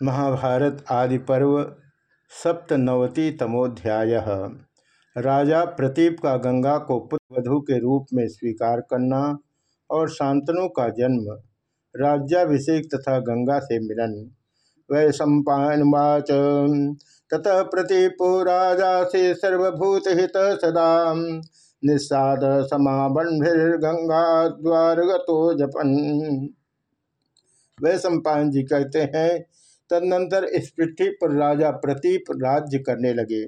महाभारत आदि पर्व सप्तनवति तमोध्याय। राजा प्रतीप का गंगा को पुत्रवधु के रूप में स्वीकार करना और शांतनु का जन्म, राज्याभिषेक तथा गंगा से मिलन। वै सम्पावाच ततः प्रतीपो राजा से सर्वभूत हित सदा। निस्साद समाबंधिर्गंगा द्वार जपन। वै सम्पायन जी कहते हैं तदनंतर इस पृथ्वी पर राजा प्रतीप राज्य करने लगे।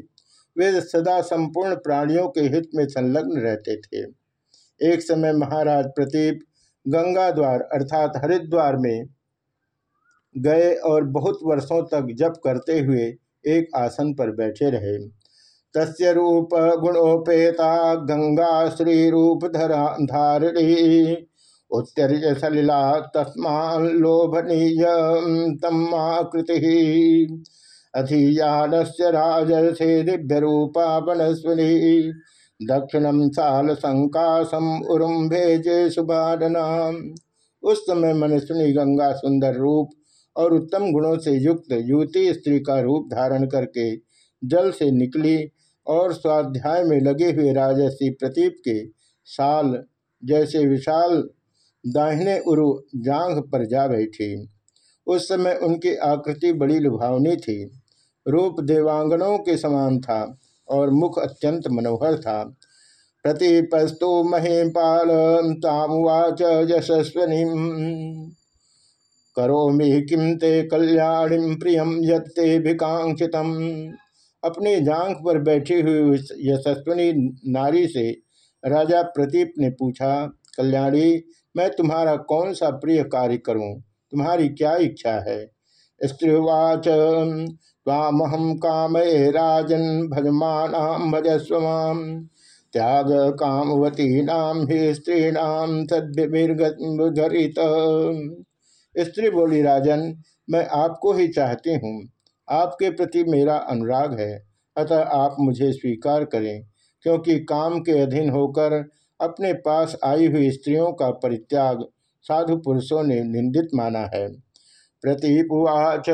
वे सदा संपूर्ण प्राणियों के हित में संलग्न रहते थे। एक समय महाराज प्रतीप गंगा द्वार अर्थात हरिद्वार में गए और बहुत वर्षों तक जप करते हुए एक आसन पर बैठे रहे। तस्य रूप गुणोपेता गंगा श्री रूप धरा धारिणी। उत्तरीय सलिला तस्मालोभनीय तमाकृति अधीयान से राजर्षे दिव्य रूपा वनस्वनी दक्षिणम साल संकाशम उरुम भेजे सुबादना उस समय मनस्विनी गंगा सुंदर रूप और उत्तम गुणों से युक्त युवती स्त्री का रूप धारण करके जल से निकली और स्वाध्याय में लगे हुए राजसी प्रतीप के साल जैसे विशाल दाहिने उरु जांघ पर जा बैठी। उस समय उनकी आकृति बड़ी लुभावनी थी। रूप देवांगनों के समान था और मुख अत्यंत मनोहर था। प्रतिपस्तु महीपाल तामुवाच यशस्वनी। करोमि किम ते कल्याणी प्रियम यत्ते भिकांक्षित अपने जांघ पर बैठी हुई यशस्वनी नारी से राजा प्रतीप ने पूछा, कल्याणी मैं तुम्हारा कौन सा प्रिय कार्य करूँ? तुम्हारी क्या इच्छा है? स्त्रीवाच तामहम काम राजन भजमान भजस्व त्याग कामवती नाम ही स्त्रीणाम सद्भिर्गरित स्त्री बोली, राजन, मैं आपको ही चाहती हूँ। आपके प्रति मेरा अनुराग है। अतः आप मुझे स्वीकार करें, क्योंकि काम के अधीन होकर अपने पास आई हुई स्त्रियों का परित्याग साधु पुरुषों ने निंदित माना है। प्रतीपुवाच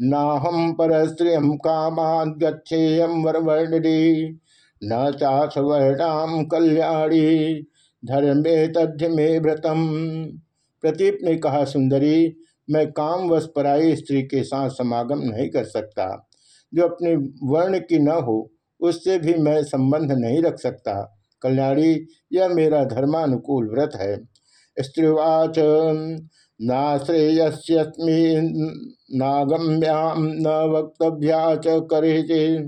नाहम पर स्त्रिय कामान गच्छेयम वरवर्णि न चाथ वर्णाम कल्याणी, धर्मे तथ्य में व्रतम। प्रतीप ने कहा, सुंदरी, मैं काम वश पराई स्त्री के साथ समागम नहीं कर सकता। जो अपने वर्ण की न हो, उससे भी मैं संबंध नहीं रख सकता। कल्याणी, यह मेरा धर्मानुकूल व्रत है। स्त्रीवाच नाश्रेयस्मी नागम्याम न वक्तव्या च करे।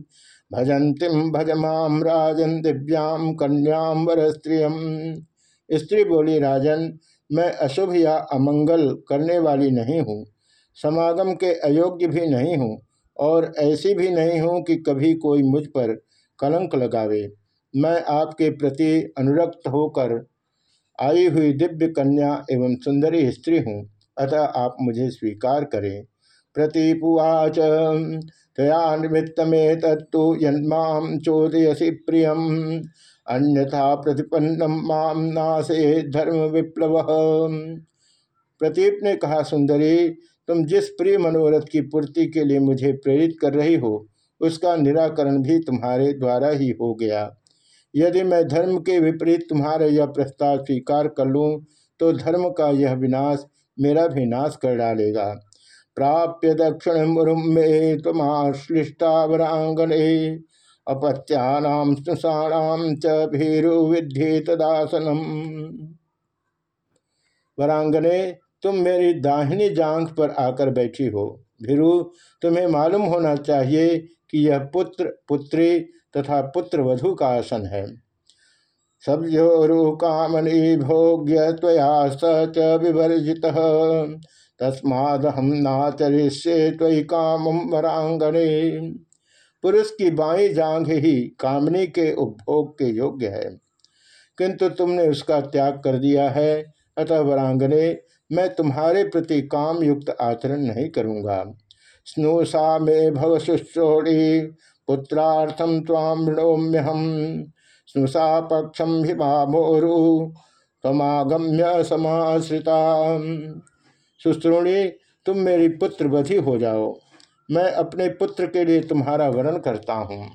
भजंतिम भजमाम राजन दिव्याम कन्याम वर स्त्रियम स्त्री बोली, राजन, मैं अशुभ या अमंगल करने वाली नहीं हूँ। समागम के अयोग्य भी नहीं हूँ और ऐसी भी नहीं हूँ कि कभी कोई मुझ पर कलंक लगावे। मैं आपके प्रति अनुरक्त होकर आई हुई दिव्य कन्या एवं सुंदरी स्त्री हूँ। अतः आप मुझे स्वीकार करें। प्रतीपुवाच तया निमित्त में तत्व यन्मा चोदयसी प्रियम। अन्यथा प्रतिपन्नम माम नासे धर्म विप्लव प्रतीप ने कहा, सुंदरी, तुम जिस प्रिय मनोरथ की पूर्ति के लिए मुझे प्रेरित कर रही हो, उसका निराकरण भी तुम्हारे द्वारा ही हो गया। यदि मैं धर्म के विपरीत तुम्हारा यह प्रस्ताव स्वीकार कर लूँ तो धर्म का यह विनाश मेरा भी नाश कर डालेगा। प्राप्य दक्षिण मुरुम में अपत्याम स्नुषाणाम च भीरु विद्धि तदासनम तुम मेरी दाहिनी जांघ पर आकर बैठी हो। भीरु, तुम्हें मालूम होना चाहिए कि यह पुत्र, पुत्री तथा पुत्र वधु का आसन है। कामनी भोग्य तया स विवर्जित। तस्मादहम नाचरिष्ये त्वयि काम वरांगणे पुरुष की बाई जांघ ही कामनी के उपभोग के योग्य है। किंतु तुमने उसका त्याग कर दिया है, अतः वरांगने मैं तुम्हारे प्रति काम युक्त आचरण नहीं करूँगा। स्नुषा में भव शुश्रोणी पुत्रार्थम ताम ऋणोम्यहम स्नुषा पक्षम हिमामोरु तमागम्य समाश्रिता सुश्रोणी, तुम मेरी पुत्र बधी हो जाओ। मैं अपने पुत्र के लिए तुम्हारा वर्ण करता हूँ।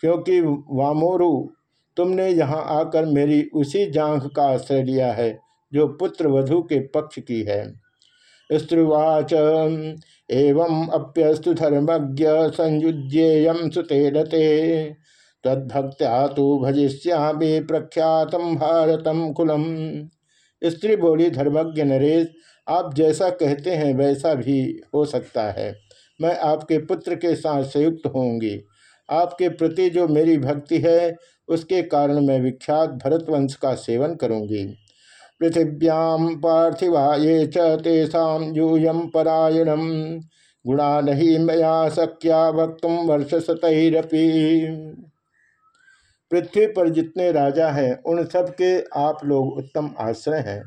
क्योंकि वामोरु, तुमने यहाँ आकर मेरी उसी जांघ का आश्रय लिया है, जो पुत्र वधु के पक्ष की है। स्त्रुवाच एवं अप्यस्तु धर्मज्ञ संयुज्येयम सुतेलते तद्भक्त्या तो भजिष्यामी प्रख्यातम भारतम कुलम। स्त्री बोली, धर्मज्ञ नरेश, आप जैसा कहते हैं, वैसा भी हो सकता है। मैं आपके पुत्र के साथ संयुक्त होंगी आपके प्रति जो मेरी भक्ति है, उसके कारण मैं विख्यात भरतवंश का सेवन करूँगी। पृथिव्याम पार्थिवा ये चेषा यूयम परायणम। गुणा नहीं मया सक्या वक्त वर्ष सतरपी पृथ्वी पर जितने राजा हैं, उन सब के आप लोग उत्तम आश्रय हैं।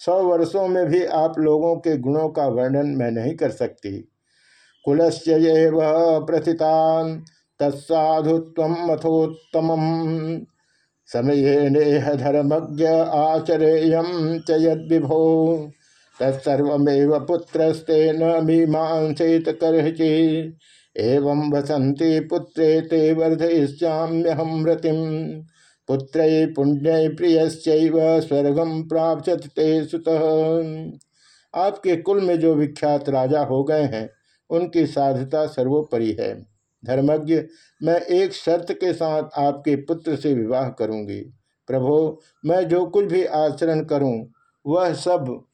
सौ वर्षों में भी आप लोगों के गुणों का वर्णन मैं नहीं कर सकती। कुलस्य प्रथितान, तत्साधुत्व मथोत्तम समय नेह धर्मज्ञ आचरेयम च यद्विभो। तत्सर्वमेव पुत्रस्ते न मीमांसित करचि एवं वसंती पुत्रे ते वर्धयिष्याम्यहम रतिम पुत्र पुण्य प्रिय स्वर्गम प्राप्त ते सुत। आपके कुल में जो विख्यात राजा हो गए हैं, उनकी साधुता सर्वोपरि है। धर्मज्ञ, मैं एक शर्त के साथ आपके पुत्र से विवाह करूँगी। प्रभो, मैं जो कुछ भी आचरण करूँ, वह सब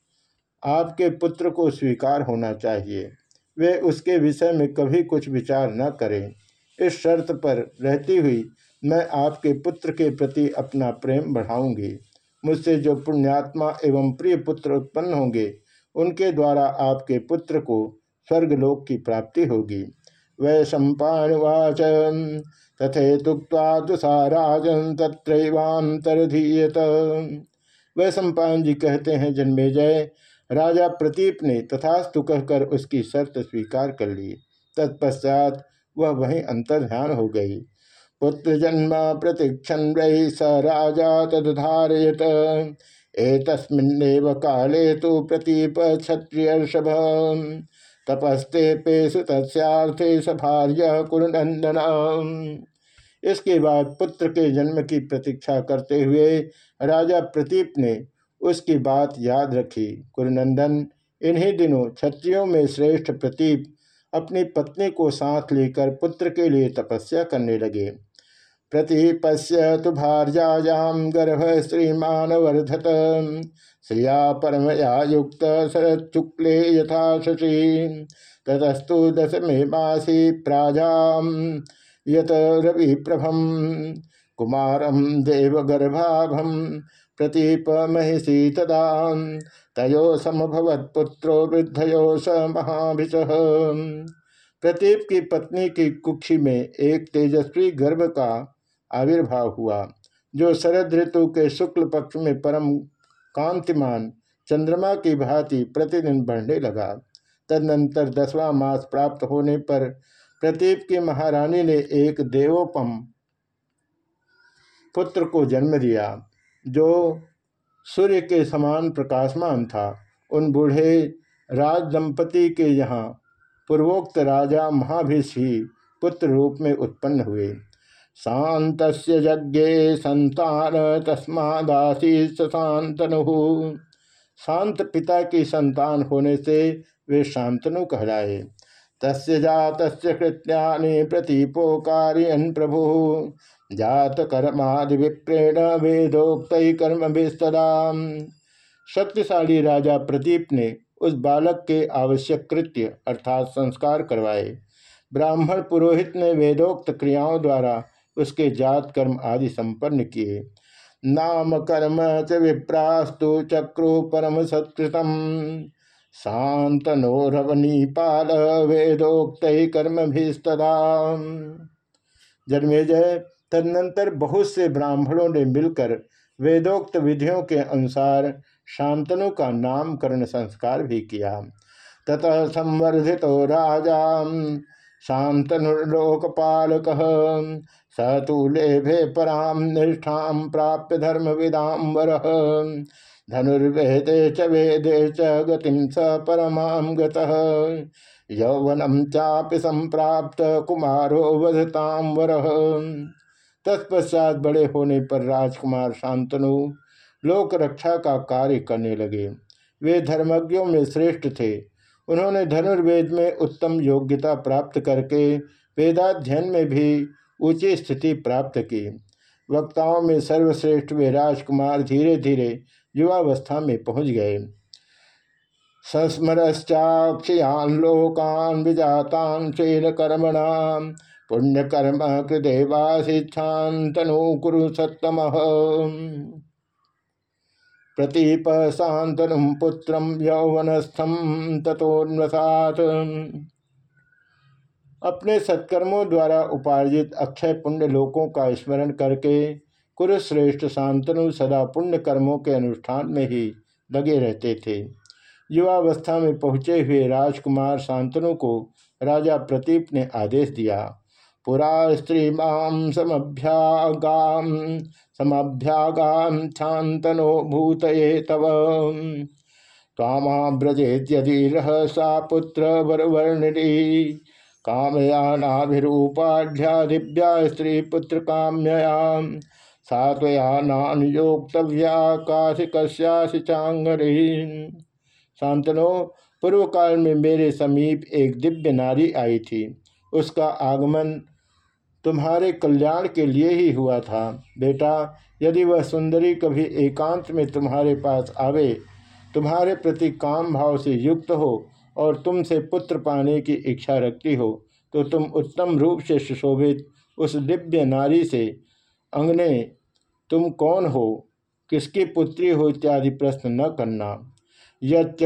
आपके पुत्र को स्वीकार होना चाहिए। वे उसके विषय में कभी कुछ विचार न करें। इस शर्त पर रहती हुई मैं आपके पुत्र के प्रति अपना प्रेम बढ़ाऊँगी। मुझसे जो पुण्यात्मा एवं प्रिय पुत्र उत्पन्न होंगे, उनके द्वारा आपके पुत्र को स्वर्गलोक की प्राप्ति होगी। वै सम्पावाच तथे तुक्ता दुसाराजन तत्रैवांतरधीयत वह सम्पान जी कहते हैं, जन्मे जय। राजा प्रतीप ने तथास्तु कहकर उसकी शर्त स्वीकार कर ली। तत्पश्चात वह वहीं अंतर्ध्यान हो गई। पुत्र जन्म प्रतीक्षण वै स राजा तदधारयत। एतस्मिन्नेव काले तो प्रतीप क्षत्रियर्षभ। तपस्ते पेशु तस्थे सभार्य कुरुनंदन इसके बाद पुत्र के जन्म की प्रतीक्षा करते हुए राजा प्रतीप ने उसकी बात याद रखी। कुरुनंदन, इन्हीं दिनों क्षत्रियों में श्रेष्ठ प्रतीप अपनी पत्नी को साथ लेकर पुत्र के लिए तपस्या करने लगे। प्रतीपस्य तो भार्यायाम गर्भ श्रीमान वर्धत श्रिया परमया युक्त शरदुक्ले यथा शशि। ततस्तु दशमे मासी प्राजाम यत रवि प्रभम कुमारम देवगर्भाभम प्रतीप महिषी तदा। तयो समभवत्पुत्रो वृद्धयो स महाभिष। प्रतीप की पत्नी की कुक्षी में एक तेजस्वी गर्भ का आविर्भाव हुआ, जो शरद ऋतु के शुक्ल पक्ष में परम कांतिमान चंद्रमा की भांति प्रतिदिन बढ़ने लगा। तदनंतर दसवां मास प्राप्त होने पर प्रतीप की महारानी ने एक देवोपम पुत्र को जन्म दिया, जो सूर्य के समान प्रकाशमान था। उन बूढ़े राज दंपति के यहाँ पूर्वोक्त राजा महाभिष ही पुत्र रूप में उत्पन्न हुए। शांत यज्ञे संतान तस्मादासी शांतनु शांत पिता की संतान होने से वे शांतनु कहलाए। तस्य जात कृत्यानि प्रतीपोकारियन प्रभु। जात कर्मादि विप्रेण वेदोक्त कर्म विस्तदा शक्तिशाली राजा प्रदीप ने उस बालक के आवश्यक कृत्य अर्थात संस्कार करवाए। ब्राह्मण पुरोहित ने वेदोक्त क्रियाओं द्वारा उसके जात कर्म आदि संपन्न किए। नाम कर्म च विप्रास्तु चक्रु परम सत्कृतम। शांतनो रवनी पाल वेदोक्त कर्म भीस्तदा जन्मेजय तदनंतर बहुत से ब्राह्मणों ने मिलकर वेदोक्त विधियों के अनुसार शांतनु का नामकरण संस्कार भी किया। ततः संवर्धित राजा शांतनुलोकपालक स तूले भे पराम निष्ठा प्राप्य धर्म विदाम्बर धनुर्वेदे च वेदे च गतिम स परमाम गतः। यौवनम चापि संप्राप्त कुमारो वधताम वर। तत्पश्चात बड़े होने पर राजकुमार शांतनु लोक रक्षा का कार्य करने लगे। वे धर्मज्ञों में श्रेष्ठ थे। उन्होंने धनुर्वेद में उत्तम योग्यता प्राप्त करके वेदाध्ययन में भी ऊँची स्थिति प्राप्त की। वक्ताओं में सर्वश्रेष्ठ वे राजकुमार धीरे धीरे युवावस्था में पहुँच गए। संस्मरश्चाक्षयान लोकान विजातान शेन कर्मणा पुण्यकर्म कृदेवाशिच्छान तनु कुरु सत्तम। प्रतीप शांतनु पुत्र यौवनस्थम तथोन्वसात अपने सत्कर्मों द्वारा उपार्जित अक्षय पुण्य लोकों का स्मरण करके कुरुश्रेष्ठ शांतनु सदा पुण्य कर्मों के अनुष्ठान में ही लगे रहते थे। युवावस्था में पहुँचे हुए राजकुमार शांतनु को राजा प्रतीप ने आदेश दिया पुरा स्त्री माम समभ्यागाम समभ्यागाम भूत तव। तामा ब्रजेद्यदि रह सा पुत्र वरवर्णिनी। कामयानाभिरूपाढ़्या दिव्या स्त्री पुत्र काम्यया सात्वया नानुयोक्तव्या काशिकस्यासि चांगरी शांतनो पूर्व काल में मेरे समीप एक दिव्य नारी आई थी। उसका आगमन तुम्हारे कल्याण के लिए ही हुआ था। बेटा, यदि वह सुंदरी कभी एकांत में तुम्हारे पास आवे, तुम्हारे प्रति काम भाव से युक्त हो और तुमसे पुत्र पाने की इच्छा रखती हो तो तुम उत्तम रूप से सुशोभित उस दिव्य नारी से, अंगने, तुम कौन हो, किसकी पुत्री हो इत्यादि प्रश्न न करना। यच्च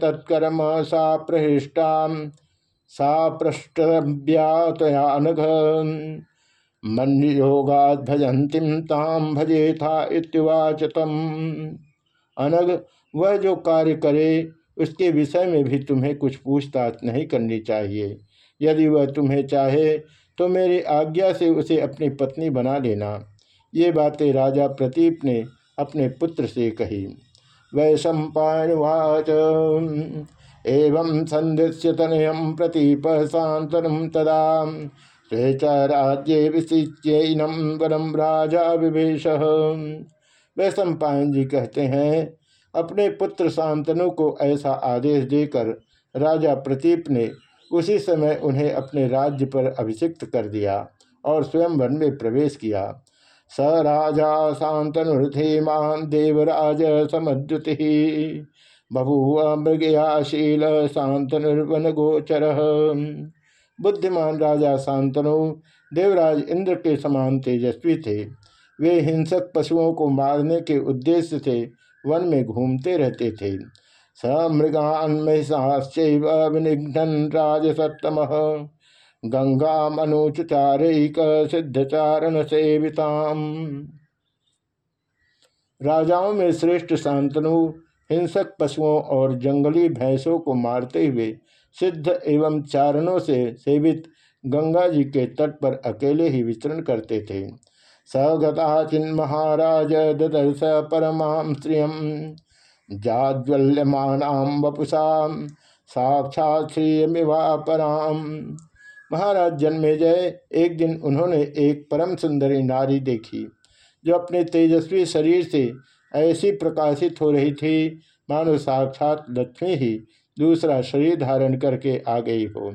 तत्कर्म सा प्रहिष्टा सा पृष्ठव्यातयानघ योगा भजंतिम ताम भजे था इतवाच तम अनग वह जो कार्य करे, उसके विषय में भी तुम्हें कुछ पूछताछ नहीं करनी चाहिए। यदि वह तुम्हें चाहे तो मेरी आज्ञा से उसे अपनी पत्नी बना लेना। ये बातें राजा प्रतीप ने अपने पुत्र से कही। वै सम्पावाच एवं संदृश्य तनयम प्रतीप शांतनम तदा च राज्य विशिच्यनम वरम राजा विभेश वै सम्पायन जी कहते हैं, अपने पुत्र शांतनु को ऐसा आदेश देकर राजा प्रतीप ने उसी समय उन्हें अपने राज्य पर अभिषिक्त कर दिया और स्वयं वन में प्रवेश किया। स राजा शांतनुर्धीमान देवराज समुति बभूव मृगयाशील शांतनुर्वन गोचर बुद्धिमान राजा शांतनु देवराज इंद्र के समान तेजस्वी थे। वे हिंसक पशुओं को मारने के उद्देश्य से वन में घूमते रहते थे। स मृगान महिषाश्चैव विनिघ्न राजसत्तम। गंगा मनुचारक सिद्धचारण सेविताम। राजाओं में श्रेष्ठ शांतनु हिंसक पशुओं और जंगली भैंसों को मारते हुए सिद्ध एवं चारणों से सेवित गंगा जी के तट पर अकेले ही विचरण करते थे। सगता चिन्ह महाराज ददर्श परमाम स्त्रियम जाज्वल्यमानाम वपुषा साक्षात श्रीयमिवापराम महाराज जन्मेजय एक दिन उन्होंने एक परम सुंदरी नारी देखी, जो अपने तेजस्वी शरीर से ऐसी प्रकाशित हो रही थी, मानो साक्षात लक्ष्मी ही दूसरा शरीर धारण करके आ गई हो।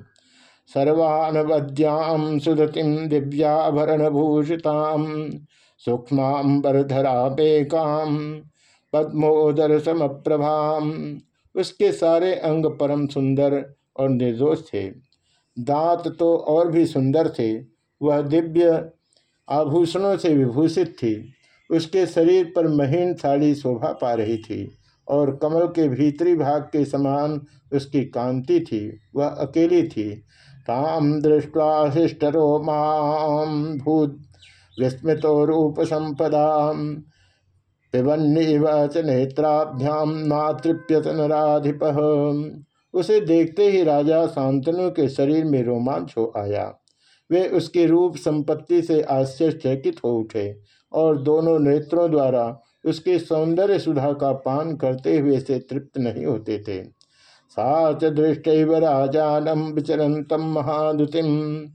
सर्वानवद्याम सुदतिम दिव्याभरण भूषिताम सूक्ष्माबरधरा बेकाम पद्मोदर समप्रभाम उसके सारे अंग परम सुंदर और निर्दोष थे। दांत तो और भी सुंदर थे। वह दिव्य आभूषणों से विभूषित थी। उसके शरीर पर महीन साड़ी शोभा पा रही थी और कमल के भीतरी भाग के समान उसकी कांति थी। वह अकेली थी। ताम दृष्टवा शिष्टरो माम भूत विस्मृतो रूप संपदा पिबन्नीव च नेत्राभ्याम नातृप्यत नाधिप उसे देखते ही राजा शांतनु के शरीर में रोमांच हो आया। वे उसके रूप संपत्ति से आश्चर्यचकित हो उठे। और दोनों नेत्रों द्वारा उसके सौंदर्य सुधा का पान करते हुए से तृप्त नहीं होते थे। सा च दृष्ट राजानम विचरंतम महादुतिम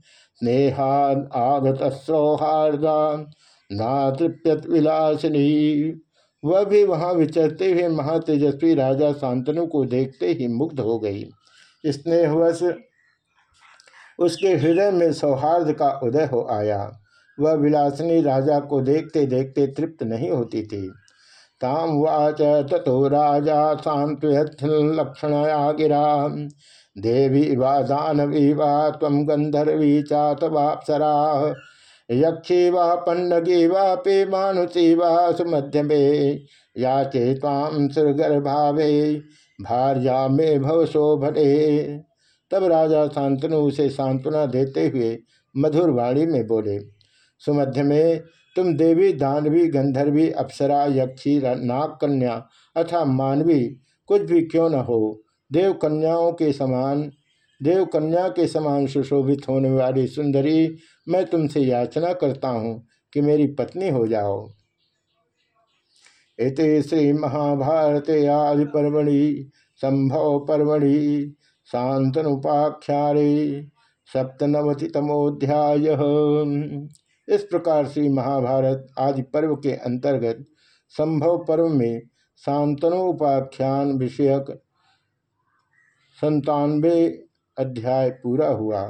स्नेहाद आगत सौहार्दा ना तृप्यत विलासिनी। वह भी वहाँ विचरते हुए महातेजस्वी राजा शांतनु को देखते ही मुग्ध हो गई। स्नेहवश उसके हृदय में सौहार्द का उदय हो आया। वह विलासिनी राजा को देखते देखते तृप्त नहीं होती थी। ताम वाच तथो राजा शांत लक्षणया गिरा देवी वा दानवी वा तम गंधर्वी चातवापसरा यक्षी वा पन्नगी वापे मानुषी वा सुमध्यमे। याचे ताम सुरगर्भावे। भार्या में भव शोभने। तब राजा शांतनु उसे सांत्वना देते हुए मधुर वाणी में बोले सुमध्य में, तुम देवी, दानवी, गंधर्वी, अप्सरा, यक्षी नागकन्या अथा मानवी, कुछ भी क्यों न हो? देव कन्याओं के समान, देव कन्या के समान सुशोभित होने वाली सुंदरी मैं तुमसे याचना करता हूँ कि मेरी पत्नी हो जाओ। इति श्री महाभारत आदि पर्वणि संभव पर्वणि शांतनुपाख्यारे सप्तनवतितमोध्याय इस प्रकार श्री महाभारत आदि पर्व के अंतर्गत संभव पर्व में सांतनो उपाख्यान विषयक संतानवे अध्याय पूरा हुआ।